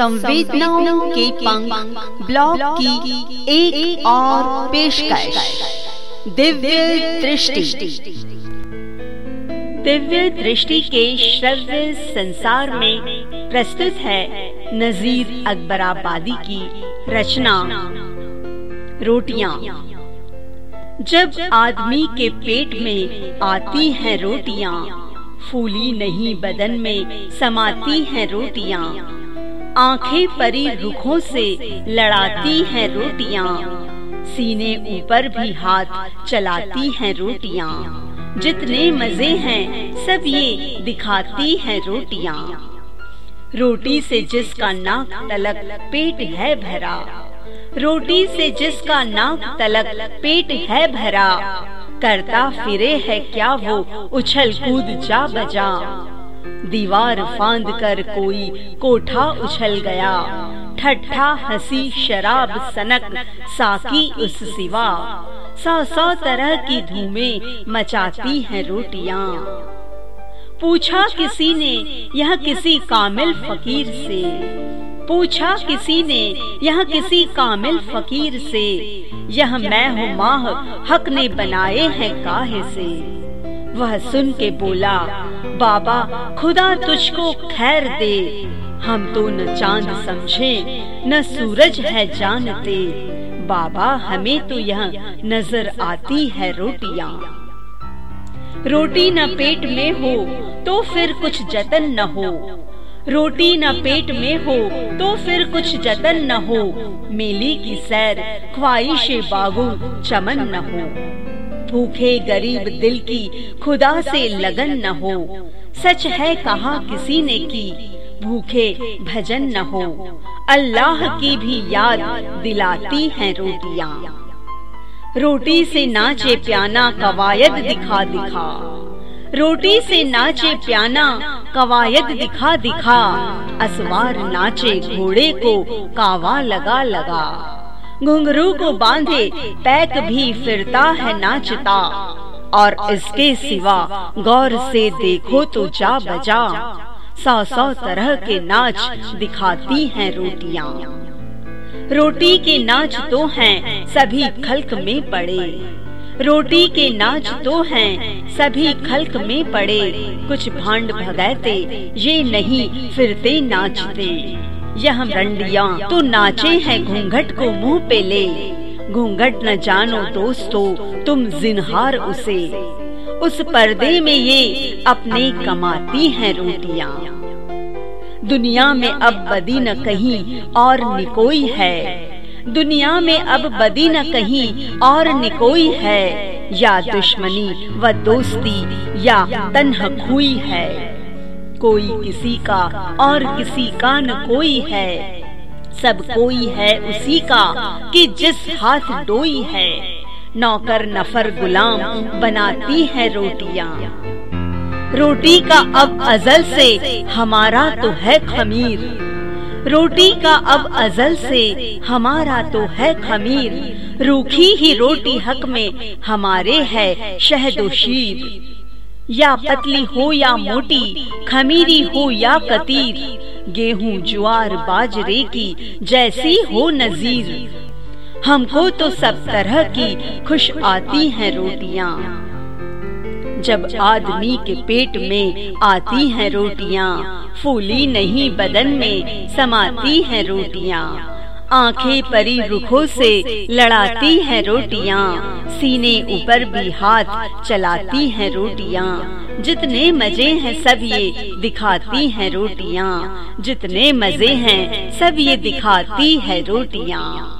संवेदनाओं के पंख ब्लॉग की एक, और पेशकश। दिव्य दृष्टि। दिव्य दृष्टि के श्रव्य संसार में प्रस्तुत है नजीर अकबराबादी की रचना। रोटियाँ। जब आदमी के पेट में आती हैं रोटियाँ फूली नहीं बदन में समाती हैं रोटियाँ आँखें परी रुखों से लड़ाती हैं रोटियाँ। सीने ऊपर भी हाथ चलाती हैं रोटियाँ। जितने मज़े हैं, सब ये दिखाती हैं रोटियाँ। रोटी से जिसका नाक तलक पेट है भरा। रोटी से जिसका नाक तलक पेट है भरा। करता फिरे है क्या वो उछल कूद जा बजा। दीवार फांद कर कोई कोठा उछल गया। ठट्ठा, हँसी, शराब, सनक, साकी उस सिवा। सौ सौ तरह की धूमे मचाती हैं रोटियाँ। पूछा किसी ने, यह किसी कामिल फकीर से? पूछा किसी ने, यह किसी कामिल फकीर से? यह मैं हूँ माह, हक ने बनाए हैं काहे से? वह सुन के बोला बाबा, खुदा तुझको खैर दे। हम तो न चाँद समझे, न सूरज है जानते। बाबा, हमें तो यह नज़र आती है रोटियाँ। रोटी न पेट में हो तो फिर कुछ जतन न हो। रोटी न पेट में हो तो फिर कुछ जतन न हो। मेली की सैर, ख्वाहिश बागो, चमन न हो। भूखे गरीब दिल की खुदा से लगन न हो। सच है कहा किसी ने की? भूखे भजन न हो। अल्लाह की भी याद दिलाती हैं रोटियाँ। रोटी से नाचे प्याना कवायद दिखा दिखा। रोटी से नाचे प्याना कवायद दिखा दिखा। असवार नाचे घोड़े को कावा लगा लगा। घुंघरू को बांधे, पैक भी फिरता है नाचता और इसके सिवा गौर से देखो तो जा बजा। सौ सौ तरह के नाच दिखाती हैं रोटियाँ। रोटी के नाच तो हैं, सभी खल्क में पड़े। रोटी के नाच तो हैं, सभी खल्क में पड़े। कुछ भांड भगाते, ये नहीं, फिरते नाचते। यह रंडिया तो नाचे हैं घूंघट को मुँह पे ले। घूंघट न जानो दोस्तों, तुम जिनहार उसे। उस पर्दे में ये अपने कमाती हैं रोटियाँ। दुनिया में अब बदी न कहीं और निकोई है। दुनिया में अब बदी न कहीं और निकोई है। या दुश्मनी व दोस्ती, या तन्ह खुई है। कोई किसी का और किसी का न कोई है। सब कोई है उसी का कि जिस हाथ डोई है। नौकर नफर गुलाम बनाती है रोटियाँ। रोटी का अब अजल से हमारा तो है खमीर। रोटी का अब अजल से हमारा तो है खमीर। रूखी ही रोटी हक में हमारे है शहदोशीर। या पतली हो या मोटी, खमीरी हो या कतीर, गेहूँ ज्वार बाजरे की जैसी हो नजीर। हमको तो सब तरह की खुश आती हैं रोटियाँ। जब आदमी के पेट में आती हैं रोटियाँ, फूली नहीं बदन में समाती हैं रोटियाँ। आँखें परी रुखों से लड़ाती हैं रोटियाँ। सीने ऊपर भी हाथ चलाती हैं रोटियाँ। जितने मज़े हैं सब ये दिखाती हैं रोटियाँ। जितने मज़े हैं सब ये दिखाती है रोटियाँ।